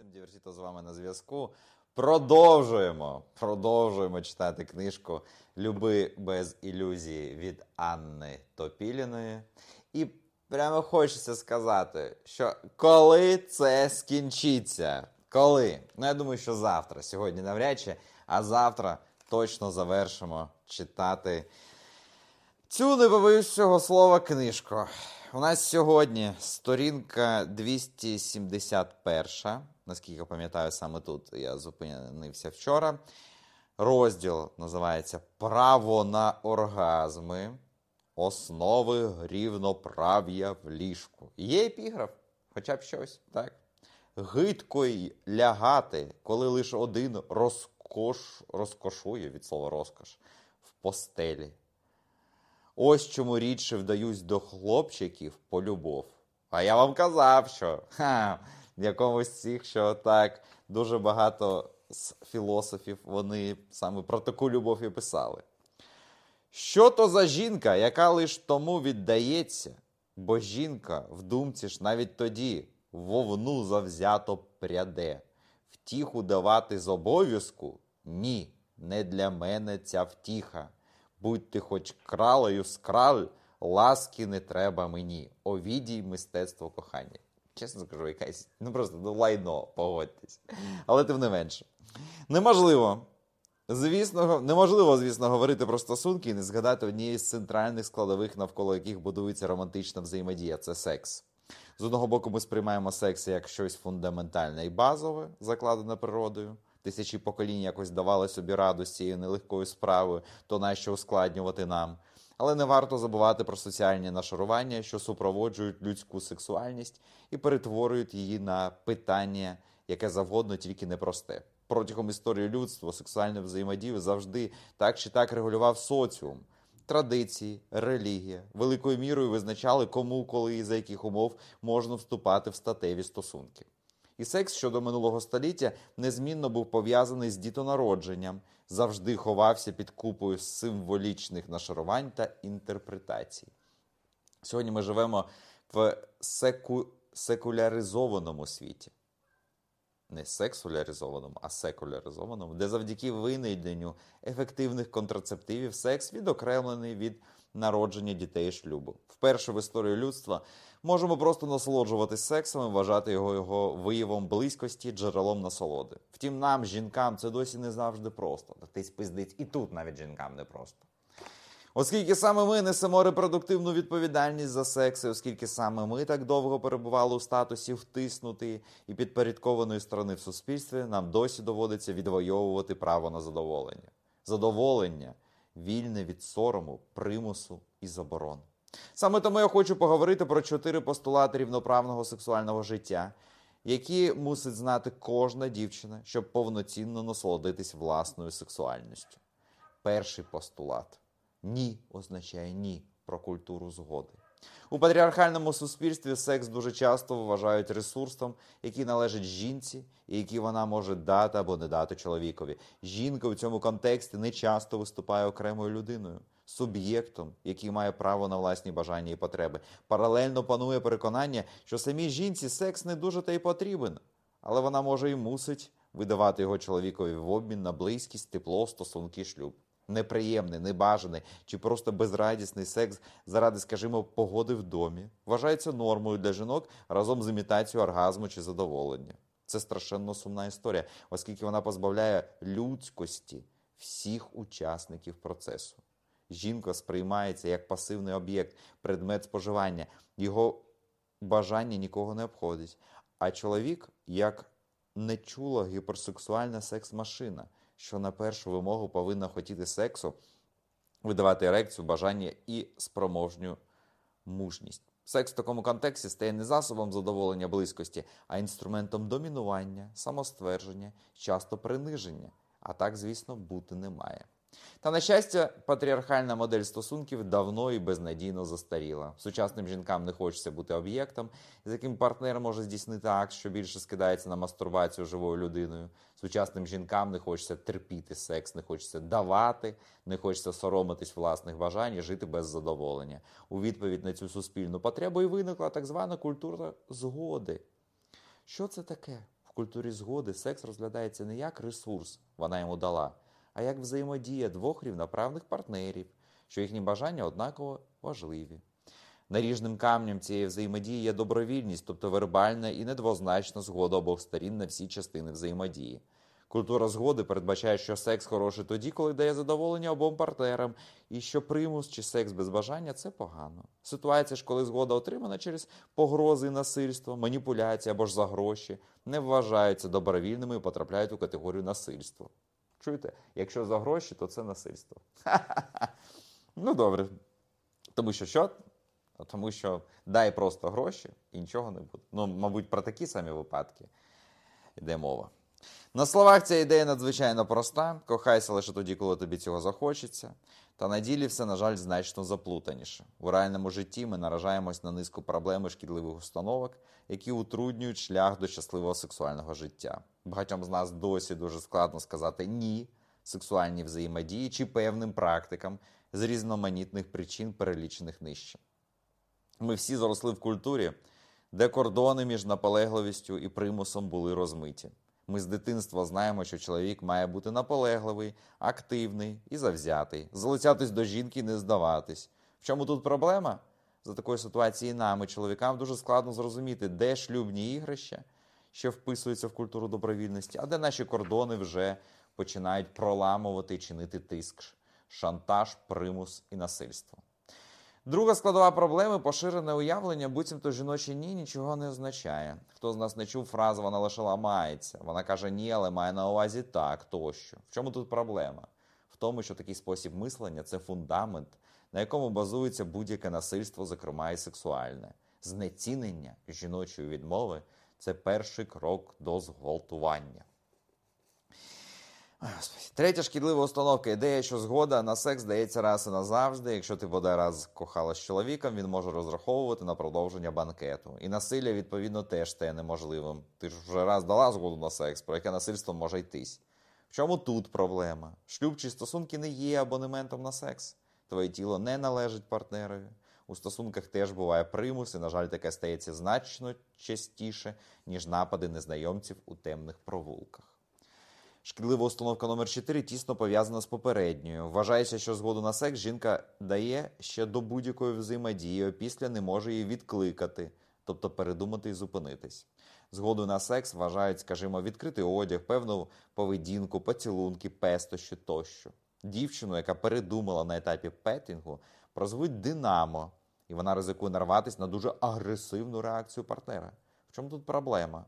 Максим Діверсіто з вами на зв'язку. Продовжуємо. Продовжуємо читати книжку Люби без ілюзії від Анни Топіліної. І прямо хочеться сказати, що коли це скінчиться? Коли? Ну, я думаю, що завтра. Сьогодні навряд чи, а завтра точно завершимо читати Цю не побоюсь цього слова книжку. У нас сьогодні сторінка 271. Наскільки пам'ятаю, саме тут я зупинився вчора. Розділ називається Право на оргазми. Основи рівноправ'я в ліжку. Є епіграф, хоча б щось, так? Гидко й лягати, коли лише один розкош, розкошує від слова розкош в постелі. Ось чому рідше вдаюсь до хлопчиків по любов. А я вам казав, що ха, в якомусь цих, що так дуже багато з філософів вони саме про таку любов і писали. Що то за жінка, яка лиш тому віддається, бо жінка в думці ж навіть тоді вовну завзято пряде. Втіху давати з обов'язку? Ні, не для мене ця втіха. Будь ти хоч кралею скраль, ласки не треба мені. Овідій мистецтво кохання. Чесно скажу, якась, ну просто ну, лайно, погодьтесь. Але тим не менше. Неможливо. Звісно, неможливо, звісно, говорити про стосунки і не згадати однієї з центральних складових, навколо яких будується романтична взаємодія це секс. З одного боку, ми сприймаємо секс як щось фундаментальне і базове, закладене природою. Тисячі поколінь якось давали собі раду з цією нелегкою справою, то нащо ускладнювати нам. Але не варто забувати про соціальні нашарування, що супроводжують людську сексуальність і перетворюють її на питання, яке завгодно, тільки непросте. Протягом історії людства сексуальну взаємодію завжди так чи так регулював соціум. Традиції, релігія великою мірою визначали, кому, коли і за яких умов можна вступати в статеві стосунки. І секс щодо минулого століття незмінно був пов'язаний з дітонародженням, завжди ховався під купою символічних нашарувань та інтерпретацій. Сьогодні ми живемо в секу... секуляризованому світі. Не сексуляризованому, а секуляризованому, де завдяки винайденню ефективних контрацептивів секс відокремлений від народження дітей шлюбу. Вперше в історії людства можемо просто насолоджуватись сексом і вважати його його виявом близькості, джерелом насолоди. Втім, нам, жінкам, це досі не завжди просто. Ти спиздить, і тут навіть жінкам не просто. Оскільки саме ми несемо репродуктивну відповідальність за секс, і оскільки саме ми так довго перебували у статусі втиснутої і підпорядкованої сторони в суспільстві, нам досі доводиться відвоювати право на задоволення. Задоволення вільне від сорому, примусу і заборон. Саме тому я хочу поговорити про чотири постулати рівноправного сексуального життя, які мусить знати кожна дівчина, щоб повноцінно насолодитись власною сексуальністю. Перший постулат ні означає ні про культуру згоди. У патріархальному суспільстві секс дуже часто вважають ресурсом, який належить жінці, і який вона може дати або не дати чоловікові. Жінка в цьому контексті не часто виступає окремою людиною, суб'єктом, який має право на власні бажання і потреби. Паралельно панує переконання, що самій жінці секс не дуже та й потрібен, але вона може і мусить видавати його чоловікові в обмін на близькість, тепло, стосунки, шлюб неприємний, небажаний чи просто безрадісний секс заради, скажімо, погоди в домі вважається нормою для жінок разом з імітацією оргазму чи задоволення. Це страшенно сумна історія, оскільки вона позбавляє людськості всіх учасників процесу. Жінка сприймається як пасивний об'єкт, предмет споживання, його бажання нікого не обходить. А чоловік як нечула гіперсексуальна секс-машина що на першу вимогу повинна хотіти сексу, видавати ерекцію, бажання і спроможню мужність. Секс в такому контексті стає не засобом задоволення близькості, а інструментом домінування, самоствердження, часто приниження. А так, звісно, бути не має. Та, на щастя, патріархальна модель стосунків давно і безнадійно застаріла. Сучасним жінкам не хочеться бути об'єктом, з яким партнер може здійснити акт, що більше скидається на мастурбацію живою людиною. Сучасним жінкам не хочеться терпіти секс, не хочеться давати, не хочеться соромитись власних бажань і жити без задоволення. У відповідь на цю суспільну потребу і виникла так звана культура згоди. Що це таке? В культурі згоди секс розглядається не як ресурс, вона йому дала, а як взаємодія двох рівноправних партнерів, що їхні бажання однаково важливі. Наріжним камнем цієї взаємодії є добровільність, тобто вербальна і недвозначна згода обох сторін на всі частини взаємодії. Культура згоди передбачає, що секс хороший тоді, коли дає задоволення обом партнерам, і що примус чи секс без бажання це погано. Ситуація ж, коли згода отримана через погрози і насильство, маніпуляції або ж за гроші, не вважаються добровільними і потрапляють у категорію насильства. Чуєте? Якщо за гроші, то це насильство. Ну добре. Тому що що? Тому що дай просто гроші і нічого не буде. Ну, мабуть, про такі самі випадки йде мова. На словах ця ідея надзвичайно проста. Кохайся лише тоді, коли тобі цього захочеться. Та на ділі все, на жаль, значно заплутаніше. У реальному житті ми наражаємось на низку проблем і шкідливих установок, які утруднюють шлях до щасливого сексуального життя. Багатьом з нас досі дуже складно сказати ні сексуальній взаємодії чи певним практикам з різноманітних причин, перелічених нижче. Ми всі зросли в культурі, де кордони між наполегливістю і примусом були розмиті. Ми з дитинства знаємо, що чоловік має бути наполегливий, активний і завзятий, залицятись до жінки і не здаватись. В чому тут проблема? За такої ситуації нам і чоловікам дуже складно зрозуміти, де шлюбні ігрища, що вписуються в культуру добровільності, а де наші кордони вже починають проламувати і чинити тиск, шантаж, примус і насильство. Друга складова проблеми поширене уявлення, буцімто жіноче ні нічого не означає. Хто з нас не чув фразу, вона лише ламається. Вона каже ні, але має на увазі так тощо. В чому тут проблема? В тому, що такий спосіб мислення це фундамент, на якому базується будь-яке насильство, зокрема і сексуальне. Знецінення жіночої відмови це перший крок до зґвалтування. Третя шкідлива установка ідея, що згода на секс дається раз і назавжди. Якщо ти бодай раз кохала з чоловіком, він може розраховувати на продовження банкету. І насилля, відповідно, теж стає неможливим. Ти ж вже раз дала згоду на секс, про яке насильство може йтись. В чому тут проблема? Шлюб чи стосунки не є абонементом на секс. Твоє тіло не належить партнерові. У стосунках теж буває примус, і, на жаль, таке стається значно частіше, ніж напади незнайомців у темних провулках. Шкідлива установка номер 4 тісно пов'язана з попередньою. Вважається, що згоду на секс жінка дає ще до будь-якої взаємодії, після не може її відкликати, тобто передумати і зупинитись. Згоду на секс вважають, скажімо, відкритий одяг, певну поведінку, поцілунки, пестощі тощо. Дівчину, яка передумала на етапі петінгу, прозвуть Динамо, і вона ризикує нарватися на дуже агресивну реакцію партнера. В чому тут проблема?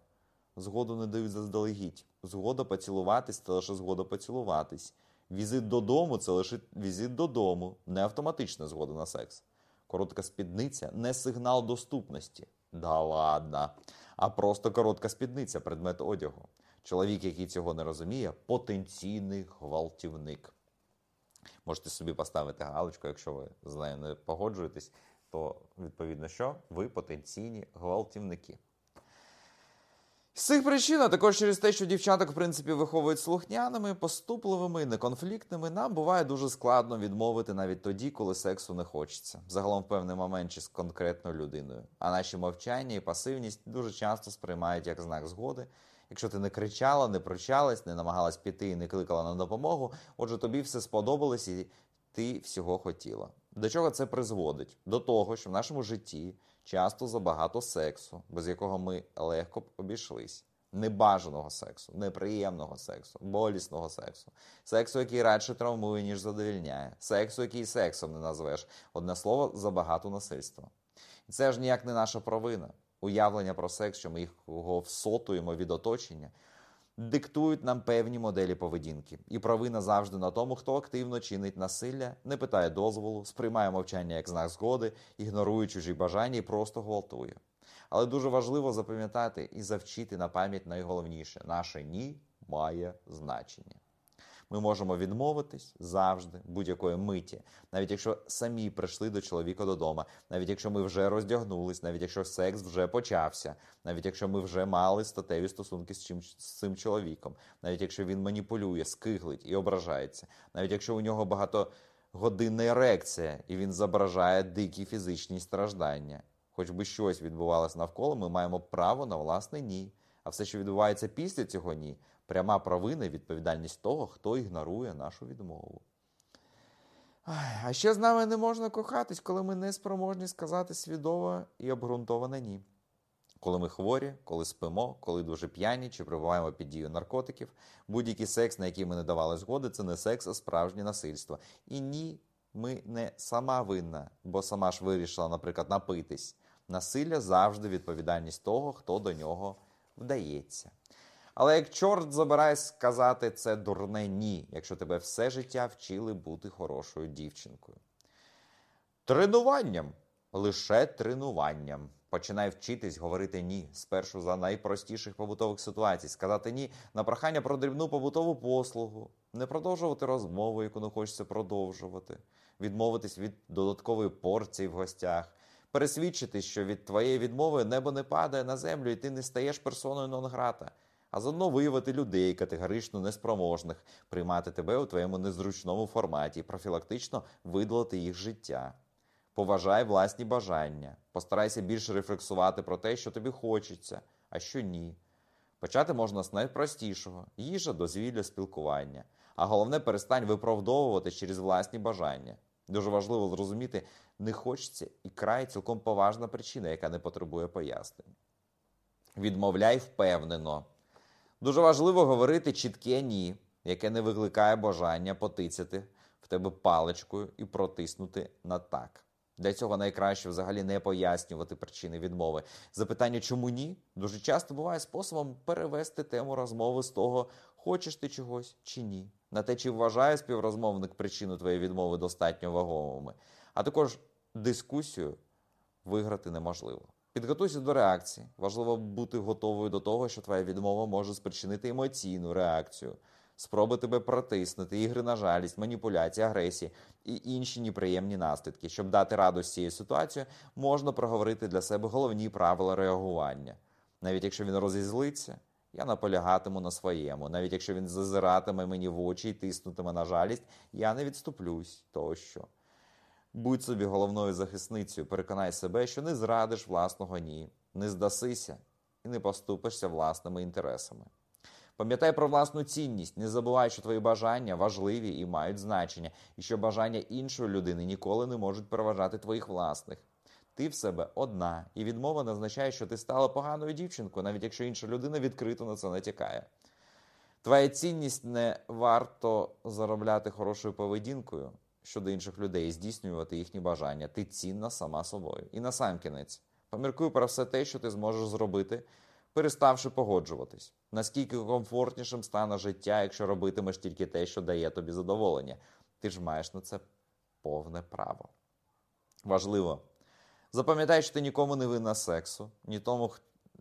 Згоду не дають заздалегідь. Згода поцілуватись це лише згода поцілуватись. Візит додому це лише візит додому, не автоматична згода на секс. Коротка спідниця не сигнал доступності. Да ладно. А просто коротка спідниця предмет одягу. Чоловік, який цього не розуміє, потенційний гвалтівник. Можете собі поставити галочку, якщо ви з нею не погоджуєтесь, то відповідно що? Ви потенційні гвалтівники. З цих причин, а також через те, що дівчаток, в принципі, виховують слухняними, поступливими, неконфліктними, нам буває дуже складно відмовити навіть тоді, коли сексу не хочеться. Загалом в певний момент чи з конкретною людиною. А наші мовчання і пасивність дуже часто сприймають як знак згоди. Якщо ти не кричала, не прощалась, не намагалась піти і не кликала на допомогу, отже, тобі все сподобалось і ти всього хотіла. До чого це призводить? До того, що в нашому житті часто забагато сексу, без якого ми легко б обійшлись. Небажаного сексу, неприємного сексу, болісного сексу, сексу, який радше травмує, ніж задовільняє, сексу, який сексом не назвеш. Одне слово, забагато насильства. І це ж ніяк не наша провина. Уявлення про секс, що ми його всотуємо від оточення, диктують нам певні моделі поведінки. І провина завжди на тому, хто активно чинить насилля, не питає дозволу, сприймає мовчання як знак згоди, ігнорує чужі бажання і просто гвалтує. Але дуже важливо запам'ятати і завчити на пам'ять найголовніше: наше ні має значення. Ми можемо відмовитись завжди, будь-якої миті, навіть якщо самі прийшли до чоловіка додому, навіть якщо ми вже роздягнулись, навіть якщо секс вже почався, навіть якщо ми вже мали статеві стосунки з, чим, з цим чоловіком, навіть якщо він маніпулює, скиглить і ображається, навіть якщо у нього багатогодинна ерекція і він зображає дикі фізичні страждання. Хоч би щось відбувалося навколо, ми маємо право на власне ні. А все, що відбувається після цього ні, пряма провина і відповідальність того, хто ігнорує нашу відмову. А ще з нами не можна кохатись, коли ми не спроможні сказати свідомо і обґрунтоване ні. Коли ми хворі, коли спимо, коли дуже п'яні чи перебуваємо під дією наркотиків, будь-який секс, на який ми не давали згоди, це не секс, а справжнє насильство. І ні, ми не сама винна, бо сама ж вирішила, наприклад, напитись. Насилля завжди відповідальність того, хто до нього вдається. Але як чорт забирає сказати це дурне ні, якщо тебе все життя вчили бути хорошою дівчинкою. Тренуванням, лише тренуванням. Починай вчитись говорити ні. Спершу за найпростіших побутових ситуацій, сказати ні на прохання про дрібну побутову послугу, не продовжувати розмову, яку не хочеться продовжувати, відмовитись від додаткової порції в гостях, пересвідчитись, що від твоєї відмови небо не падає на землю, і ти не стаєш персоною нон-грата, а заодно виявити людей категорично неспроможних, приймати тебе у твоєму незручному форматі і профілактично видалити їх життя. Поважай власні бажання, постарайся більше рефлексувати про те, що тобі хочеться, а що ні. Почати можна з найпростішого їжа, дозвілля, спілкування. А головне, перестань виправдовувати через власні бажання. Дуже важливо зрозуміти, не хочеться і край цілком поважна причина, яка не потребує пояснень. Відмовляй впевнено. Дуже важливо говорити чітке ні, яке не викликає бажання потицяти в тебе паличкою і протиснути на так. Для цього найкраще взагалі не пояснювати причини відмови. Запитання, чому ні, дуже часто буває способом перевести тему розмови з того, хочеш ти чогось чи ні, на те, чи вважає співрозмовник причину твоєї відмови достатньо вагомими, а також дискусію виграти неможливо. Підготуйся до реакції. Важливо бути готовою до того, що твоя відмова може спричинити емоційну реакцію, спроби тебе протиснути, ігри на жалість, маніпуляції, агресії і інші неприємні наслідки. Щоб дати раду з цією ситуацією, можна проговорити для себе головні правила реагування. Навіть якщо він розізлиться, я наполягатиму на своєму. Навіть якщо він зазиратиме мені в очі і тиснутиме на жалість, я не відступлюсь тощо. Будь собі головною захисницею, переконай себе, що не зрадиш власного ні, не здасися і не поступишся власними інтересами. Пам'ятай про власну цінність, не забувай, що твої бажання важливі і мають значення, і що бажання іншої людини ніколи не можуть переважати твоїх власних. Ти в себе одна, і відмова не означає, що ти стала поганою дівчинкою, навіть якщо інша людина відкрито на це натякає. Твоя цінність не варто заробляти хорошою поведінкою щодо інших людей здійснювати їхні бажання. Ти цінна сама собою. І насамкінець, поміркуй про все те, що ти зможеш зробити, переставши погоджуватись. Наскільки комфортнішим стане життя, якщо робитимеш тільки те, що дає тобі задоволення. Ти ж маєш на це повне право. Важливо. Запам'ятай, що ти нікому не винна сексу, ні тому,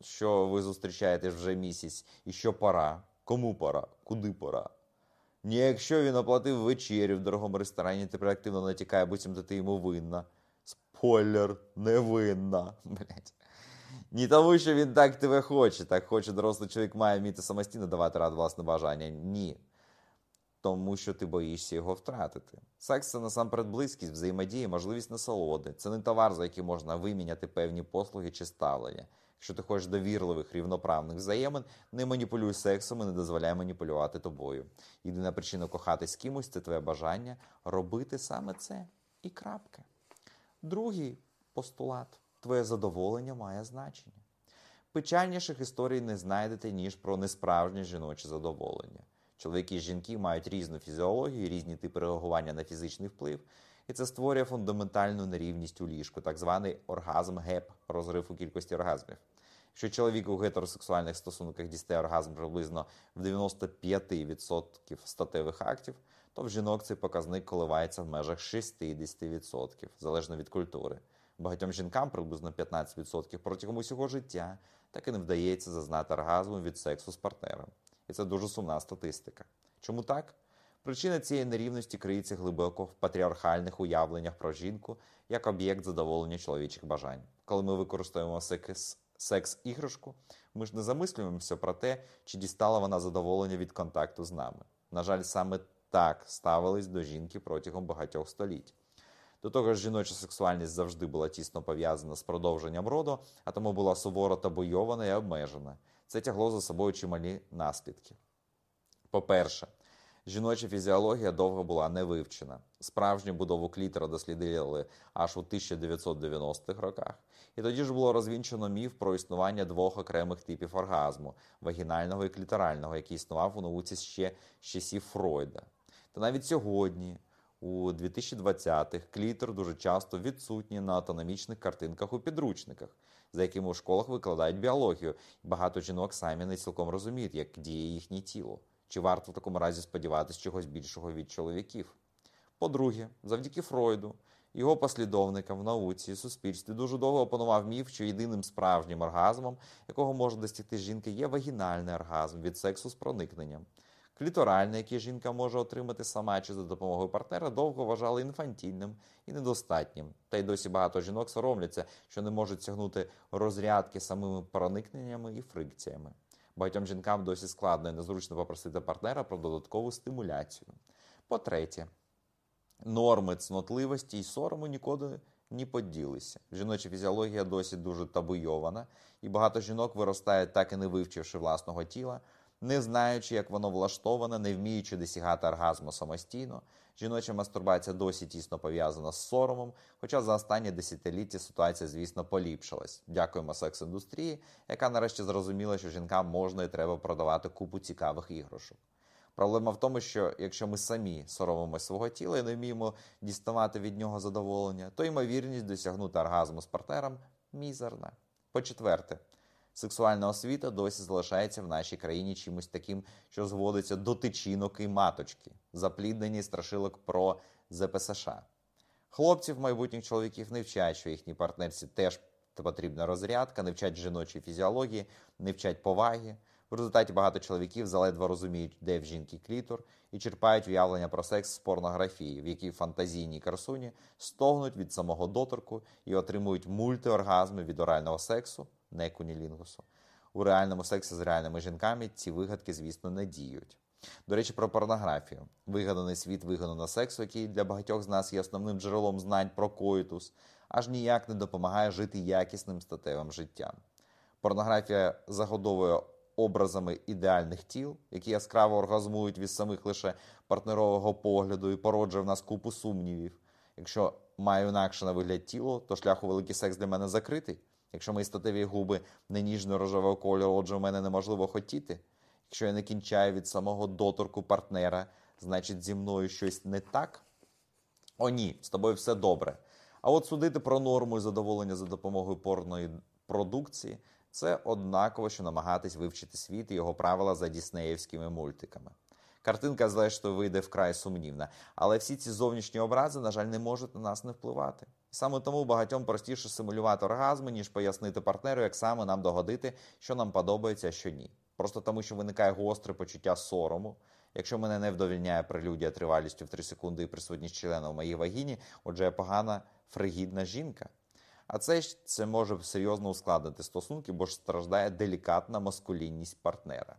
що ви зустрічаєтесь вже місяць, і що пора, кому пора, куди пора. Ні, якщо він оплатив вечерю в дорогому ресторані, тепер активно натякає, буцімто ти йому винна. Спойлер, не винна. Блять. Ні тому, що він так тебе хоче. Так хоче дорослий чоловік має вміти самостійно давати раду власне бажання. Ні. Тому що ти боїшся його втратити. Секс це насамперед близькість, взаємодія, можливість насолоди. Це не товар, за який можна виміняти певні послуги чи ставлення. Якщо ти хочеш довірливих, рівноправних взаємин, не маніпулюй сексом і не дозволяй маніпулювати тобою. Єдина причина кохати з кимось це твоє бажання робити саме це. І крапка. Другий постулат твоє задоволення має значення. Печальніших історій не знайдете, ніж про несправжнє жіноче задоволення. Чоловіки і жінки мають різну фізіологію, різні типи реагування на фізичний вплив, і це створює фундаментальну нерівність у ліжку, так званий оргазм геп, розрив у кількості оргазмів. Якщо чоловік у гетеросексуальних стосунках дістає оргазм приблизно в 95% статевих актів, то в жінок цей показник коливається в межах 60%, залежно від культури. Багатьом жінкам приблизно 15% протягом усього життя так і не вдається зазнати оргазму від сексу з партнером. І це дуже сумна статистика. Чому так? Причина цієї нерівності криється глибоко в патріархальних уявленнях про жінку як об'єкт задоволення чоловічих бажань. Коли ми використовуємо секс, секс-іграшку, ми ж не замислюємося про те, чи дістала вона задоволення від контакту з нами. На жаль, саме так ставились до жінки протягом багатьох століть. До того ж, жіноча сексуальність завжди була тісно пов'язана з продовженням роду, а тому була суворо табуйована і обмежена. Це тягло за собою чималі наслідки. По-перше, жіноча фізіологія довго була не вивчена. Справжню будову клітера дослідили аж у 1990-х роках. І тоді ж було розвінчено міф про існування двох окремих типів оргазму вагінального і кліторального, який існував у науці ще з часів Фройда. Та навіть сьогодні, у 2020-х, клітер дуже часто відсутній на анатомічних картинках у підручниках, за якими у школах викладають біологію. Багато жінок самі не цілком розуміють, як діє їхнє тіло. Чи варто в такому разі сподіватися чогось більшого від чоловіків? По-друге, завдяки Фройду, його послідовникам в науці і суспільстві дуже довго опанував міф, що єдиним справжнім оргазмом, якого може досягти жінки, є вагінальний оргазм від сексу з проникненням. Кліторальний, який жінка може отримати сама чи за допомогою партнера, довго вважали інфантільним і недостатнім. Та й досі багато жінок соромляться, що не можуть сягнути розрядки самими проникненнями і фрикціями. Багатьом жінкам досі складно і незручно попросити партнера про додаткову стимуляцію. По-третє, норми цнотливості і сорому ніколи не поділися. Жіноча фізіологія досі дуже табуйована, і багато жінок виростає, так і не вивчивши власного тіла, не знаючи, як воно влаштоване, не вміючи досягати оргазму самостійно. Жіноча мастурбація досі тісно пов'язана з соромом, хоча за останні десятиліття ситуація, звісно, поліпшилась. Дякуємо секс-індустрії, яка нарешті зрозуміла, що жінкам можна і треба продавати купу цікавих іграшок. Проблема в тому, що якщо ми самі соромимося свого тіла і не вміємо діставати від нього задоволення, то ймовірність досягнути оргазму з партнером мізерна. По-четверте, сексуальна освіта досі залишається в нашій країні чимось таким, що зводиться до тичинок і маточки, запліднені страшилок про ЗПСШ. Хлопців, майбутніх чоловіків не вчать, що їхній партнерці теж потрібна розрядка, не вчать жіночої фізіології, не вчать поваги. В результаті багато чоловіків заледве розуміють, де в жінки клітор, і черпають уявлення про секс з порнографії, в якій фантазійні красуні стогнуть від самого доторку і отримують мультиоргазми від орального сексу, не кунілінгусу. У реальному сексі з реальними жінками ці вигадки, звісно, не діють. До речі, про порнографію. Вигаданий світ вигаданого сексу, який для багатьох з нас є основним джерелом знань про коїтус, аж ніяк не допомагає жити якісним статевим життям. Порнографія загодовує образами ідеальних тіл, які яскраво оргазмують від самих лише партнерового погляду і породжує в нас купу сумнівів. Якщо маю інакше на вигляд тіло, то шлях у великий секс для мене закритий. Якщо мої статеві губи не ніжно-рожевого кольору, отже, у мене неможливо хотіти. Якщо я не кінчаю від самого доторку партнера, значить зі мною щось не так. О, ні, з тобою все добре. А от судити про норму і задоволення за допомогою порної продукції це однаково, що намагатись вивчити світ і його правила за діснеївськими мультиками. Картинка, зрештою, вийде вкрай сумнівна, але всі ці зовнішні образи, на жаль, не можуть на нас не впливати. Саме тому багатьом простіше симулювати оргазми, ніж пояснити партнеру, як саме нам догодити, що нам подобається, а що ні. Просто тому, що виникає гостре почуття сорому. Якщо мене не вдовільняє прелюдія тривалістю в 3 секунди і присутність члена в моїй вагіні, отже, я погана фригідна жінка. А це ж це може серйозно ускладнити стосунки, бо ж страждає делікатна маскулінність партнера.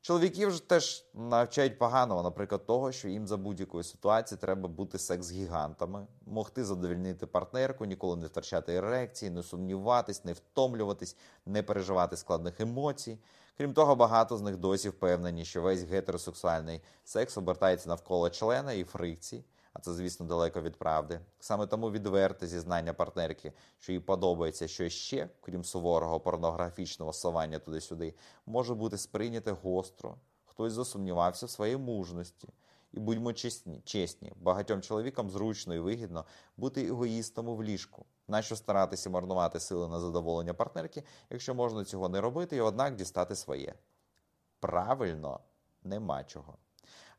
Чоловіків ж теж навчають поганого, наприклад, того, що їм за будь-якої ситуації треба бути секс-гігантами, могти задовільнити партнерку, ніколи не втрачати ерекції, не сумніватись, не втомлюватись, не переживати складних емоцій. Крім того, багато з них досі впевнені, що весь гетеросексуальний секс обертається навколо члена і фрикцій, а це, звісно, далеко від правди. Саме тому відверте зізнання партнерки, що їй подобається щось ще, крім суворого порнографічного совання туди-сюди, може бути сприйняте гостро. Хтось засумнівався в своїй мужності. І будьмо чесні, чесні, багатьом чоловікам зручно і вигідно бути егоїстом в ліжку. Нащо старатися марнувати сили на задоволення партнерки, якщо можна цього не робити і однак дістати своє? Правильно, нема чого.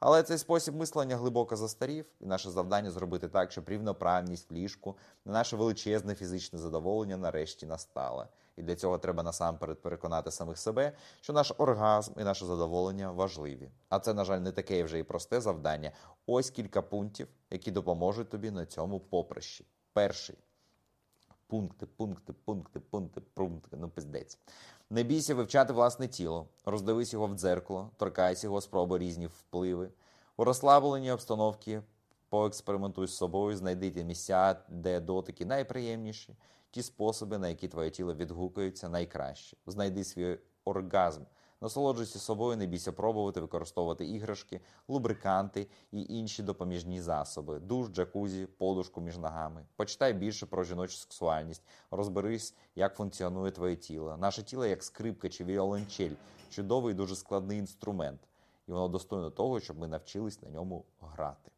Але цей спосіб мислення глибоко застарів, і наше завдання зробити так, щоб рівноправність в ліжку на наше величезне фізичне задоволення нарешті настала. І для цього треба насамперед переконати самих себе, що наш оргазм і наше задоволення важливі. А це, на жаль, не таке вже і просте завдання. Ось кілька пунктів, які допоможуть тобі на цьому поприщі. Перший. Пункти, пункти, пункти, пункти, пункти, ну пиздець. Не бійся вивчати власне тіло, роздивись його в дзеркало, торкайся його, спробуй різні впливи. У розслабленій обстановці поекспериментуй з собою, знайди ті місця, де дотики найприємніші, ті способи, на які твоє тіло відгукується найкраще. Знайди свій оргазм. Насолоджуйся собою, не бійся пробувати використовувати іграшки, лубриканти і інші допоміжні засоби, душ, джакузі, подушку між ногами. Почитай більше про жіночу сексуальність, розберись, як функціонує твоє тіло. Наше тіло як скрипка чи віолончель, чудовий і дуже складний інструмент, і воно достойно того, щоб ми навчились на ньому грати.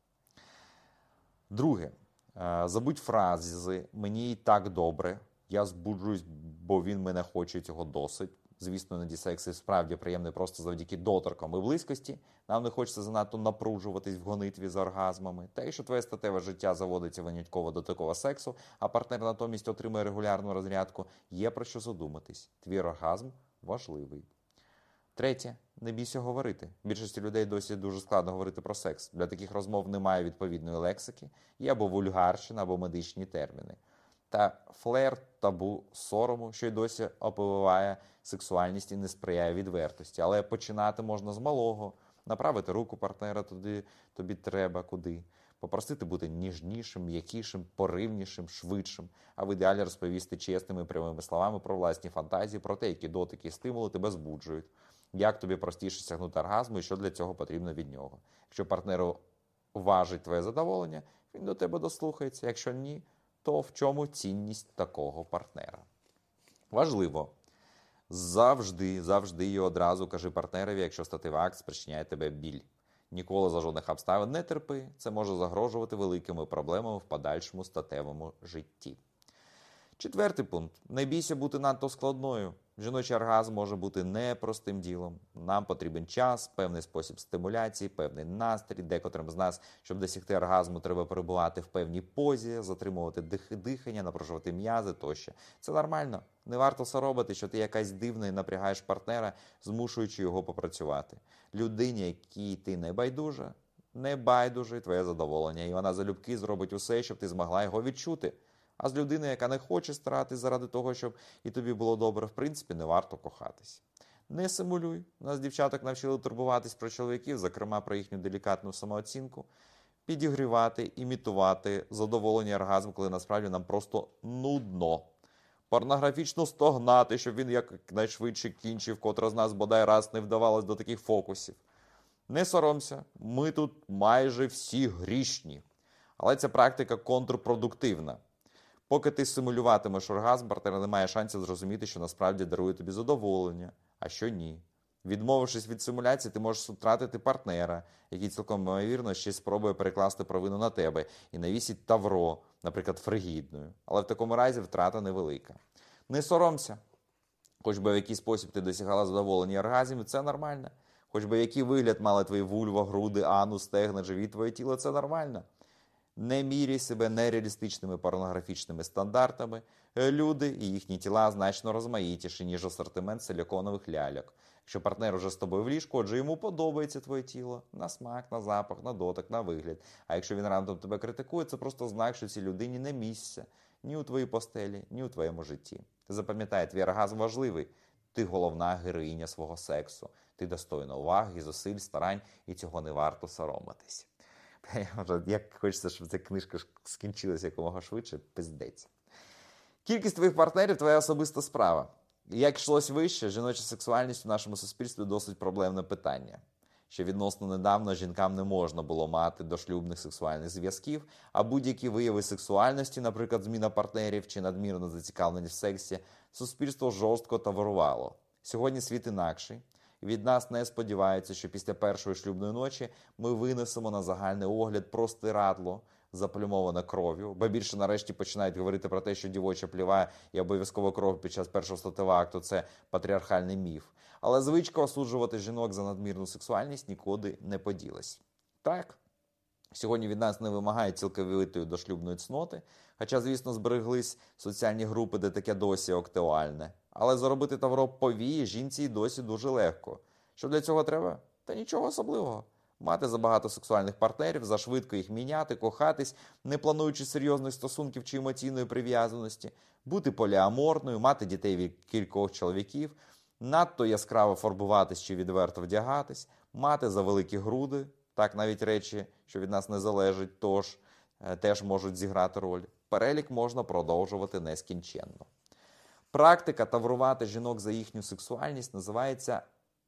Друге, е, забудь фрази мені і так добре. Я збуджуюсь, бо він мене хоче цього досить. Звісно, іноді секс і справді приємний просто завдяки доторкам і близькості. Нам не хочеться занадто напружуватись в гонитві за оргазмами. Та якщо твоє статеве життя заводиться винятково до такого сексу, а партнер натомість отримує регулярну розрядку, є про що задуматись. Твій оргазм важливий. Третє, не бійся говорити. Більшості людей досі дуже складно говорити про секс. Для таких розмов немає відповідної лексики, є або вульгарщина, або медичні терміни. Та флер, табу, сорому, що й досі опливає сексуальність і не сприяє відвертості. Але починати можна з малого, направити руку партнера туди тобі треба, куди. Попросити бути ніжнішим, м'якішим, поривнішим, швидшим, а в ідеалі розповісти чесними прямими словами про власні фантазії, про те, які дотики і стимули тебе збуджують, як тобі простіше сягнути оргазму і що для цього потрібно від нього. Якщо партнеру важить твоє задоволення, він до тебе дослухається. Якщо ні, то в чому цінність такого партнера? Важливо. Завжди, завжди і одразу кажи партнерові, якщо статевий акт спричиняє тебе біль. Ніколи за жодних обставин не терпи. Це може загрожувати великими проблемами в подальшому статевому житті. Четвертий пункт: не бійся бути надто складною. Жіночий оргазм може бути непростим ділом. Нам потрібен час, певний спосіб стимуляції, певний настрій. Декотрим з нас, щоб досягти оргазму, треба перебувати в певній позі, затримувати дих- дихання, напружувати м'язи тощо. Це нормально. Не варто соробити, що ти якась дивна і напрягаєш партнера, змушуючи його попрацювати. Людині, якій ти не байдужа, не байдуже твоє задоволення, і вона залюбки зробить усе, щоб ти змогла його відчути. А з людиною, яка не хоче старатись заради того, щоб і тобі було добре, в принципі, не варто кохатись. Не симулюй. Нас дівчаток навчили турбуватись про чоловіків, зокрема про їхню делікатну самооцінку, підігрівати, імітувати задоволення оргазм, коли насправді нам просто нудно. Порнографічно стогнати, щоб він якнайшвидше кінчив, котра з нас бодай раз не вдавалось до таких фокусів. Не соромся, ми тут майже всі грішні. Але ця практика контрпродуктивна. Поки ти симулюватимеш оргазм, партнер не має шансів зрозуміти, що насправді дарує тобі задоволення, а що ні. Відмовившись від симуляції, ти можеш втратити партнера, який цілком ймовірно ще спробує перекласти провину на тебе і навісить тавро, наприклад, фригідною. Але в такому разі втрата невелика. Не соромся. Хоч би в який спосіб ти досягала задоволення оргазмів, це нормально. Хоч би який вигляд мали твої вульва, груди, анус, стегна, живіт, твоє тіло, це нормально. Не міряй себе нереалістичними порнографічними стандартами. Е, Люди і їхні тіла значно розмаїтіші, ніж асортимент силіконових ляльок. Якщо партнер уже з тобою в ліжку, отже йому подобається твоє тіло на смак, на запах, на дотик, на вигляд. А якщо він рандом тебе критикує, це просто знак, що цій людині не місце ні у твоїй постелі, ні у твоєму житті. Запам'ятай, твій оргазм важливий. Ти головна героїня свого сексу. Ти достойна уваги, зусиль, старань, і цього не варто соромитись. Як хочеться, щоб ця книжка скінчилася якомога швидше, пиздець. Кількість твоїх партнерів твоя особиста справа. Як йшлось вище, жіноча сексуальність в нашому суспільстві досить проблемне питання. Ще відносно недавно жінкам не можна було мати дошлюбних сексуальних зв'язків, а будь-які вияви сексуальності, наприклад, зміна партнерів чи надмірна зацікавленість в сексі, суспільство жорстко таврувало. Сьогодні світ інакший. Від нас не сподіваються, що після першої шлюбної ночі ми винесемо на загальний огляд простирадло, заплюмоване кров'ю, бо більше нарешті починають говорити про те, що дівоча пліває і обов'язково кров під час першого статевого акту це патріархальний міф. Але звичка осуджувати жінок за надмірну сексуальність нікуди не поділась. Так, Сьогодні від нас не вимагають цілковитої дошлюбної цноти, хоча, звісно, збереглись соціальні групи, де таке досі актуальне. Але заробити тавро повії жінці й досі дуже легко. Що для цього треба? Та нічого особливого. Мати забагато сексуальних партнерів, зашвидко їх міняти, кохатись, не плануючи серйозних стосунків чи емоційної прив'язаності, бути поліаморною, мати дітей від кількох чоловіків, надто яскраво фарбуватись чи відверто вдягатись, мати завеликі груди, так навіть речі, що від нас не залежать, тож е, теж можуть зіграти роль. Перелік можна продовжувати нескінченно. Практика таврувати жінок за їхню сексуальність називається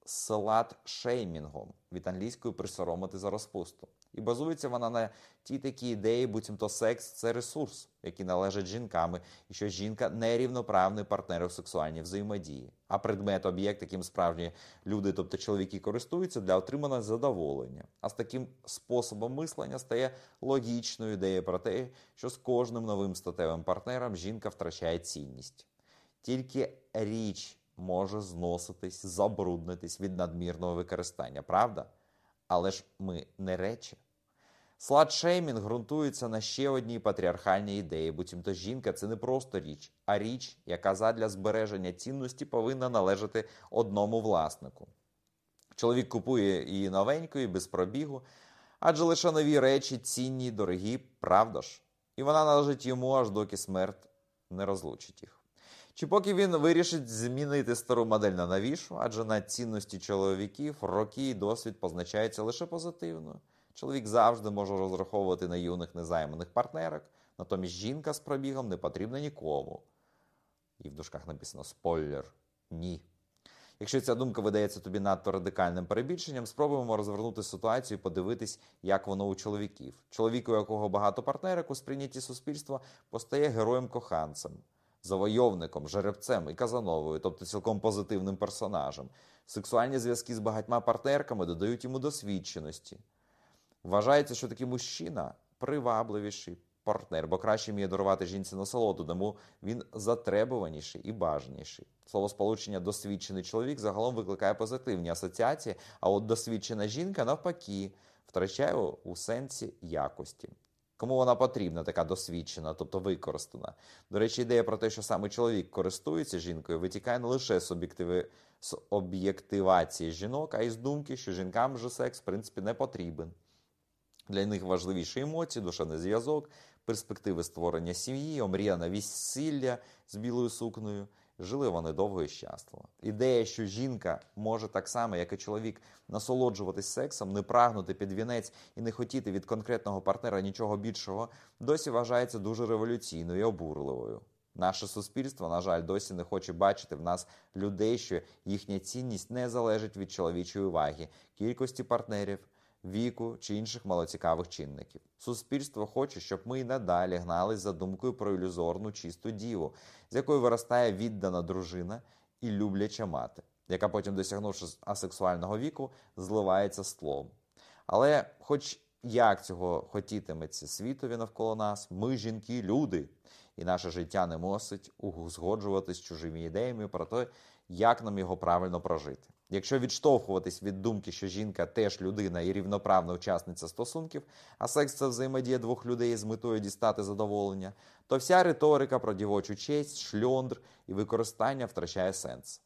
слат-шеймінгом від англійської присоромити за розпусту. І базується вона на тій такій ідеї, буцімто секс це ресурс, який належить жінками, і що жінка нерівноправний партнер у сексуальній взаємодії, а предмет, об'єкт, яким справжні люди, тобто чоловіки, користуються для отримання задоволення. А з таким способом мислення стає логічною ідеєю про те, що з кожним новим статевим партнером жінка втрачає цінність. Тільки річ може зноситись, забруднитись від надмірного використання, правда? Але ж ми не речі. Сладшеймінг ґрунтується на ще одній патріархальній ідеї, буцімто жінка це не просто річ, а річ, яка задля збереження цінності повинна належати одному власнику. Чоловік купує її новенькою, без пробігу, адже лише нові речі цінні, дорогі, правда ж? І вона належить йому, аж доки смерть не розлучить їх. Чи поки він вирішить змінити стару модель на новішу, адже на цінності чоловіків роки і досвід позначаються лише позитивно. Чоловік завжди може розраховувати на юних незайманих партнерок, натомість жінка з пробігом не потрібна нікому. І в дужках написано спойлер ні. Якщо ця думка видається тобі надто радикальним перебільшенням, спробуємо розвернути ситуацію і подивитись, як воно у чоловіків. Чоловік, у якого багато партнерок у сприйнятті суспільства, постає героєм-коханцем завойовником, жеребцем і казановою, тобто цілком позитивним персонажем. Сексуальні зв'язки з багатьма партнерками додають йому досвідченості. Вважається, що такий мужчина привабливіший партнер, бо краще вміє дарувати жінці насолоду, тому він затребуваніший і бажаніший. Словосполучення досвідчений чоловік загалом викликає позитивні асоціації, а от досвідчена жінка навпаки втрачає у сенсі якості. Кому вона потрібна, така досвідчена, тобто використана. До речі, ідея про те, що саме чоловік користується жінкою, витікає не лише з, з об'єктивації жінок, а й з думки, що жінкам вже секс, в принципі, не потрібен. Для них важливіші емоції, душевний зв'язок, перспективи створення сім'ї, омріяна весілля з білою сукнею. Жили вони довго і щасливо. Ідея, що жінка може так само, як і чоловік, насолоджуватись сексом, не прагнути під вінець і не хотіти від конкретного партнера нічого більшого, досі вважається дуже революційною і обурливою. Наше суспільство, на жаль, досі не хоче бачити в нас людей, що їхня цінність не залежить від чоловічої уваги, кількості партнерів віку чи інших малоцікавих чинників. Суспільство хоче, щоб ми й надалі гнались за думкою про ілюзорну чисту діву, з якою виростає віддана дружина і любляча мати, яка потім, досягнувши асексуального віку, зливається з тлом. Але, хоч як цього хотітиметься світові навколо нас, ми, жінки, люди, і наше життя не мусить узгоджуватись з чужими ідеями про те, як нам його правильно прожити. Якщо відштовхуватись від думки, що жінка теж людина і рівноправна учасниця стосунків, а секс це взаємодія двох людей з метою дістати задоволення, то вся риторика про дівочу честь, шльондр і використання втрачає сенс.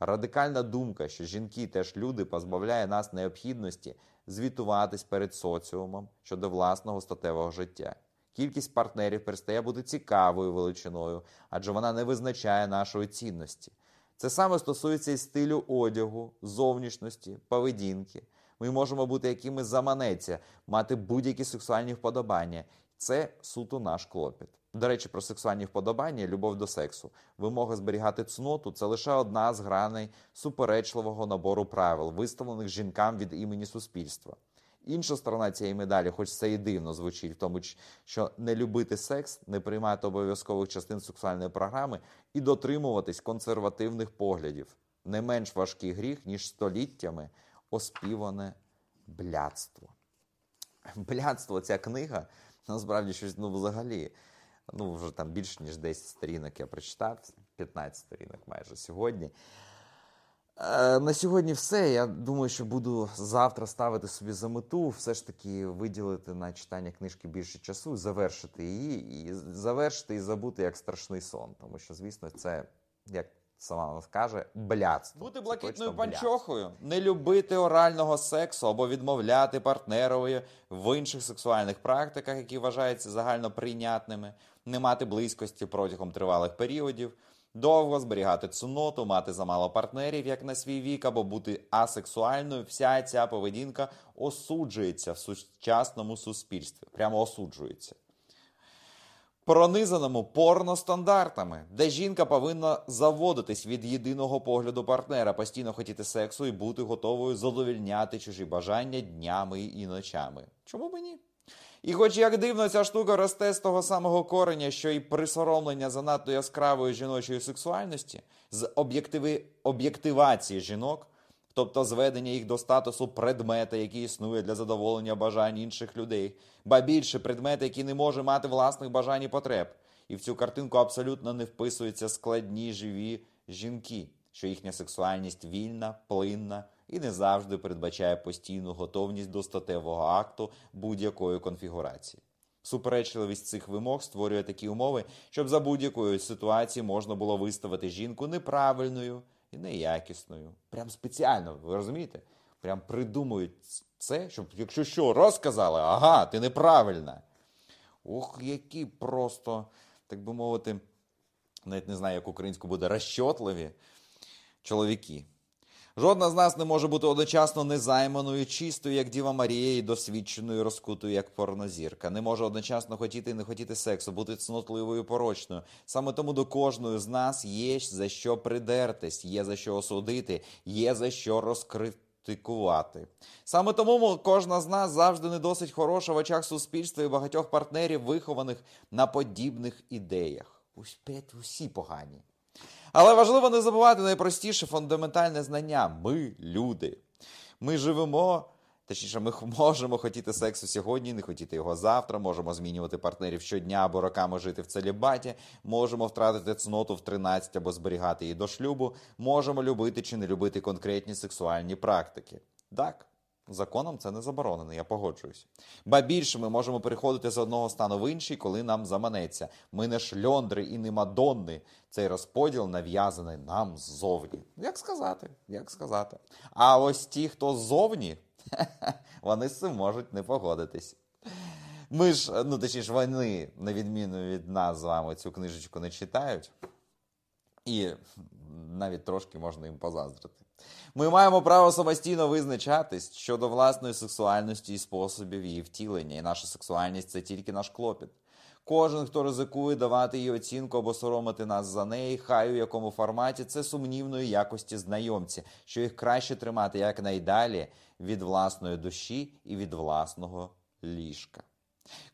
Радикальна думка, що жінки теж люди, позбавляє нас необхідності звітуватись перед соціумом щодо власного статевого життя. Кількість партнерів перестає бути цікавою величиною, адже вона не визначає нашої цінності. Це саме стосується і стилю одягу, зовнішності, поведінки. Ми можемо бути якими заманеться, мати будь-які сексуальні вподобання. Це суто наш клопіт. До речі, про сексуальні вподобання, любов до сексу, вимога зберігати цноту це лише одна з граней суперечливого набору правил, виставлених жінкам від імені суспільства. Інша сторона цієї медалі, хоч це і дивно звучить, в тому що не любити секс, не приймати обов'язкових частин сексуальної програми і дотримуватись консервативних поглядів не менш важкий гріх, ніж століттями оспіване блядство. Блядство, ця книга насправді щось ну, взагалі. Ну, вже там більше ніж 10 сторінок я прочитав, 15 сторінок майже сьогодні. Е, на сьогодні все. Я думаю, що буду завтра ставити собі за мету, все ж таки виділити на читання книжки більше часу, завершити її, і завершити і забути як страшний сон. Тому що, звісно, це як сама вона скаже, блядство. Бути блакитною панчохою, не любити орального сексу або відмовляти партнерові в інших сексуальних практиках, які вважаються загально прийнятними, не мати близькості протягом тривалих періодів довго зберігати цуноту, мати замало партнерів, як на свій вік, або бути асексуальною, вся ця поведінка осуджується в сучасному суспільстві. Прямо осуджується. пронизаному порностандартами, де жінка повинна заводитись від єдиного погляду партнера, постійно хотіти сексу і бути готовою задовільняти чужі бажання днями і ночами. Чому б ні? І хоч як дивно, ця штука росте з того самого кореня, що і присоромлення занадто яскравої жіночої сексуальності, з об'єктиви... об'єктивації жінок, тобто зведення їх до статусу предмета, який існує для задоволення бажань інших людей, ба більше предмета, який не може мати власних бажань і потреб. І в цю картинку абсолютно не вписуються складні живі жінки, що їхня сексуальність вільна, плинна і не завжди передбачає постійну готовність до статевого акту будь-якої конфігурації. Суперечливість цих вимог створює такі умови, щоб за будь-якої ситуації можна було виставити жінку неправильною і неякісною. Прям спеціально, ви розумієте? Прям придумують це, щоб якщо що розказали, ага, ти неправильна. Ох, які просто, так би мовити, навіть не знаю, як українську буде розчотливі чоловіки. Жодна з нас не може бути одночасно незайманою, чистою, як Діва Марія, і досвідченою, розкутою, як порнозірка. Не може одночасно хотіти і не хотіти сексу, бути цнотливою, порочною. Саме тому до кожної з нас є за що придертись, є за що осудити, є за що розкритикувати. Саме тому кожна з нас завжди не досить хороша в очах суспільства і багатьох партнерів, вихованих на подібних ідеях. Усі погані. Але важливо не забувати найпростіше фундаментальне знання. Ми люди. Ми живемо, точніше, ми можемо хотіти сексу сьогодні, не хотіти його завтра, можемо змінювати партнерів щодня або роками жити в целібаті, можемо втратити цноту в 13 або зберігати її до шлюбу, можемо любити чи не любити конкретні сексуальні практики. Так. Законом це не заборонено, я погоджуюсь. Ба більше ми можемо переходити з одного стану в інший, коли нам заманеться. Ми не шльондри і не мадонни. Цей розподіл нав'язаний нам ззовні. Як сказати? Як сказати? А ось ті, хто ззовні, вони з цим можуть не погодитись. Ми ж, ну точніше, вони, на відміну від нас з вами, цю книжечку не читають. І навіть трошки можна їм позаздрити. Ми маємо право самостійно визначатись щодо власної сексуальності і способів її втілення, і наша сексуальність це тільки наш клопіт. Кожен, хто ризикує давати їй оцінку або соромити нас за неї, хай у якому форматі це сумнівної якості знайомці, що їх краще тримати якнайдалі від власної душі і від власного ліжка.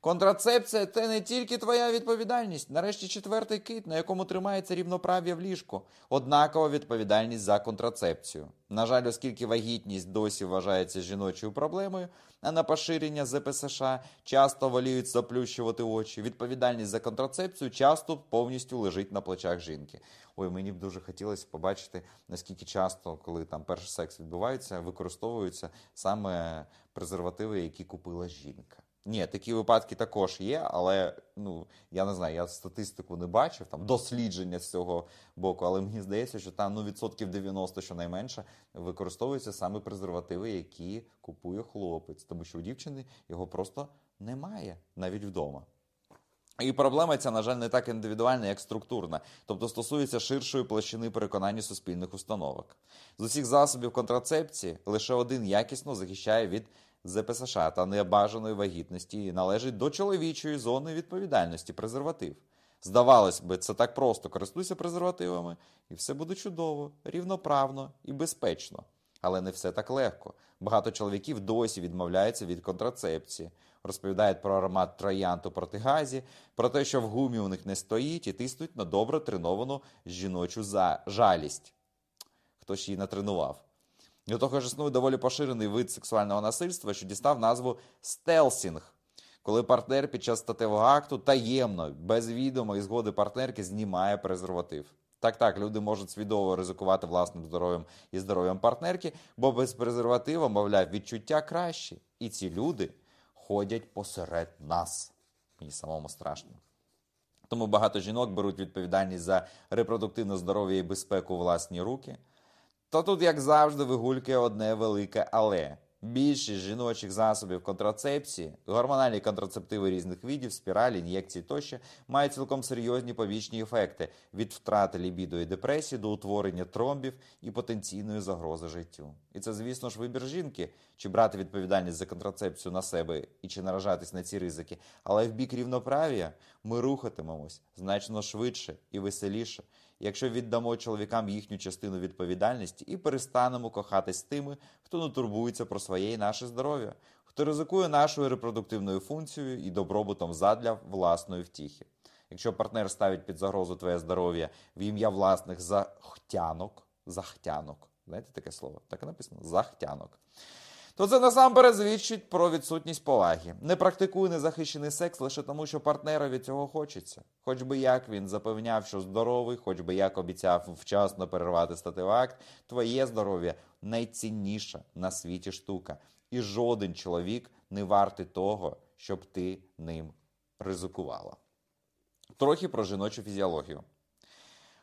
Контрацепція це не тільки твоя відповідальність. Нарешті четвертий кит, на якому тримається рівноправ'я в ліжку, однакова відповідальність за контрацепцію. На жаль, оскільки вагітність досі вважається жіночою проблемою, а на поширення ЗПСШ часто воліють заплющувати очі. Відповідальність за контрацепцію часто повністю лежить на плечах жінки. Ой, мені б дуже хотілося побачити, наскільки часто, коли там перший секс відбувається, використовуються саме презервативи, які купила жінка. Ні, такі випадки також є, але ну я не знаю, я статистику не бачив, там дослідження з цього боку, але мені здається, що там ну, відсотків 90 щонайменше використовуються саме презервативи, які купує хлопець, тому що у дівчини його просто немає навіть вдома. І проблема ця, на жаль, не так індивідуальна, як структурна, тобто стосується ширшої площини переконання суспільних установок. З усіх засобів контрацепції лише один якісно захищає від ЗПСШ та небажаної вагітності і належить до чоловічої зони відповідальності презерватив. Здавалось би, це так просто користуйся презервативами, і все буде чудово, рівноправно і безпечно. Але не все так легко. Багато чоловіків досі відмовляються від контрацепції, розповідають про аромат троянди у протигазі, про те, що в гумі у них не стоїть, і тиснуть на добре треновану жіночу за жалість. Хто ж її натренував? До того ж існує доволі поширений вид сексуального насильства, що дістав назву стелсінг, коли партнер під час статевого акту таємно, без відома і згоди партнерки знімає презерватив. Так, так, люди можуть свідомо ризикувати власним здоров'ям і здоров'ям партнерки, бо без презерватива, мовляв, відчуття краще. І ці люди ходять посеред нас. Мені самому страшно. Тому багато жінок беруть відповідальність за репродуктивне здоров'я і безпеку власні руки. То тут, як завжди, вигулькає одне велике але. Більшість жіночих засобів контрацепції, гормональні контрацептиви різних видів, спіралі, ін'єкції тощо мають цілком серйозні побічні ефекти від втрати лібіду і депресії до утворення тромбів і потенційної загрози життю. І це, звісно ж, вибір жінки, чи брати відповідальність за контрацепцію на себе і чи наражатись на ці ризики. Але в бік рівноправ'я ми рухатимемось значно швидше і веселіше, якщо віддамо чоловікам їхню частину відповідальності і перестанемо кохатись тими, хто не турбується про своє і наше здоров'я, хто ризикує нашою репродуктивною функцією і добробутом задля власної втіхи. Якщо партнер ставить під загрозу твоє здоров'я в ім'я власних захтянок, захтянок, знаєте таке слово? Так і написано захтянок. То це насамперед свідчить про відсутність поваги. Не практикуй незахищений секс лише тому, що партнерові цього хочеться. Хоч би як він запевняв, що здоровий, хоч би як обіцяв вчасно перервати статевий акт, твоє здоров'я найцінніша на світі штука. І жоден чоловік не вартий того, щоб ти ним ризикувала. Трохи про жіночу фізіологію.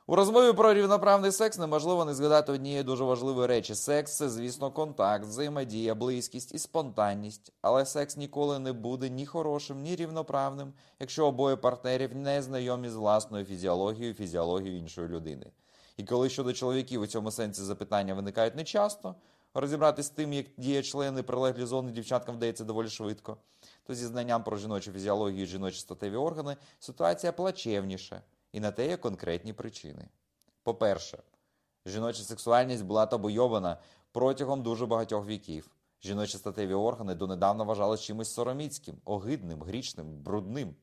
У розмові про рівноправний секс неможливо не згадати однієї дуже важливої речі. Секс це, звісно, контакт, взаємодія, близькість і спонтанність. Але секс ніколи не буде ні хорошим, ні рівноправним, якщо обоє партнерів не знайомі з власною фізіологією, фізіологією іншої людини. І коли щодо чоловіків у цьому сенсі запитання виникають нечасто, розібратись з тим, як діє члени прилеглі зони дівчаткам вдається доволі швидко, то зі знанням про жіночу фізіологію і жіночі статеві органи ситуація плачевніша. І на те є конкретні причини. По-перше, жіноча сексуальність була табойована протягом дуже багатьох віків. Жіночі статеві органи донедавна вважалися чимось сороміцьким, огидним, грічним, брудним.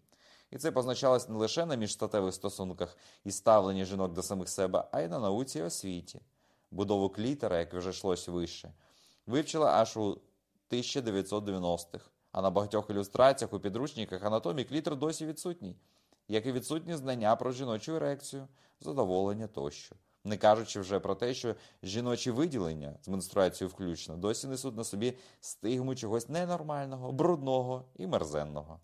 І це позначалось не лише на міжстатевих стосунках і ставленні жінок до самих себе, а й на науці і освіті. Будову клітера, як вже йшлось вище, вивчила аж у 1990-х, а на багатьох ілюстраціях у підручниках анатомії клітер досі відсутній як і відсутні знання про жіночу ерекцію, задоволення тощо. Не кажучи вже про те, що жіночі виділення з менструацією включно досі несуть на собі стигму чогось ненормального, брудного і мерзенного.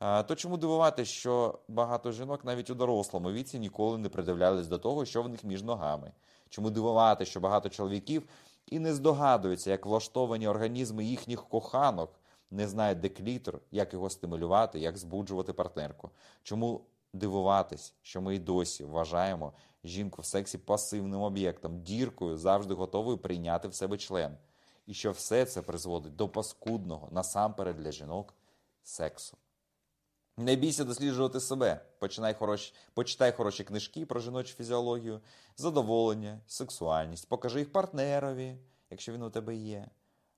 То чому дивувати, що багато жінок навіть у дорослому віці ніколи не придивлялись до того, що в них між ногами? Чому дивувати, що багато чоловіків і не здогадуються, як влаштовані організми їхніх коханок не знає, де клітор, як його стимулювати, як збуджувати партнерку. Чому дивуватись, що ми й досі вважаємо жінку в сексі пасивним об'єктом, діркою, завжди готовою прийняти в себе член. І що все це призводить до паскудного, насамперед для жінок, сексу. Не бійся досліджувати себе. Починай хороші, почитай хороші книжки про жіночу фізіологію, задоволення, сексуальність. Покажи їх партнерові, якщо він у тебе є.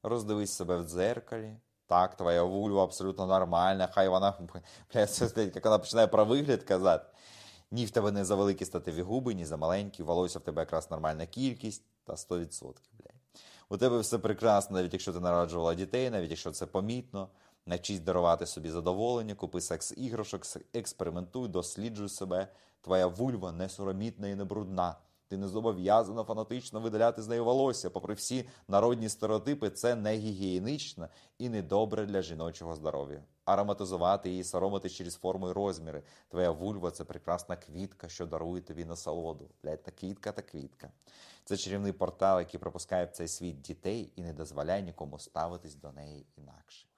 Роздивись себе в дзеркалі. Так, твоя вульва абсолютно нормальна, хай вона блядь, як вона починає про вигляд казати. Ні в тебе не за великі статеві губи, ні за маленькі, волосся в тебе якраз нормальна кількість та 100%. Блядь. У тебе все прекрасно, навіть якщо ти народжувала дітей, навіть якщо це помітно. Навчись дарувати собі задоволення, купи секс іграшок, експериментуй, досліджуй себе. Твоя вульва не соромітна і не брудна. Ти не зобов'язана фанатично видаляти з неї волосся. Попри всі народні стереотипи, це не гігієнічно і не добре для жіночого здоров'я. Ароматизувати її, соромитись через форму і розміри. Твоя вульва це прекрасна квітка, що дарує тобі насолоду. Блять, та квітка та квітка. Це чарівний портал, який пропускає в цей світ дітей і не дозволяє нікому ставитись до неї інакше.